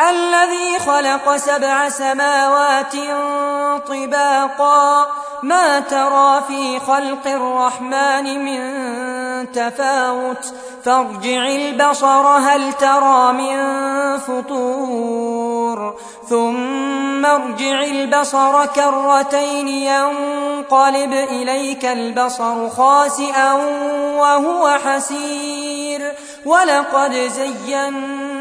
الذي خلق سبع سماوات طباقا. ما ترى في خلق الرحمن من تفاوت؟ فارجع البصر هل ترى من فطور؟ ثم ارجع البصر كرتين ينقلب إليك البصر خاسئا وهو حسير. ولقد زينا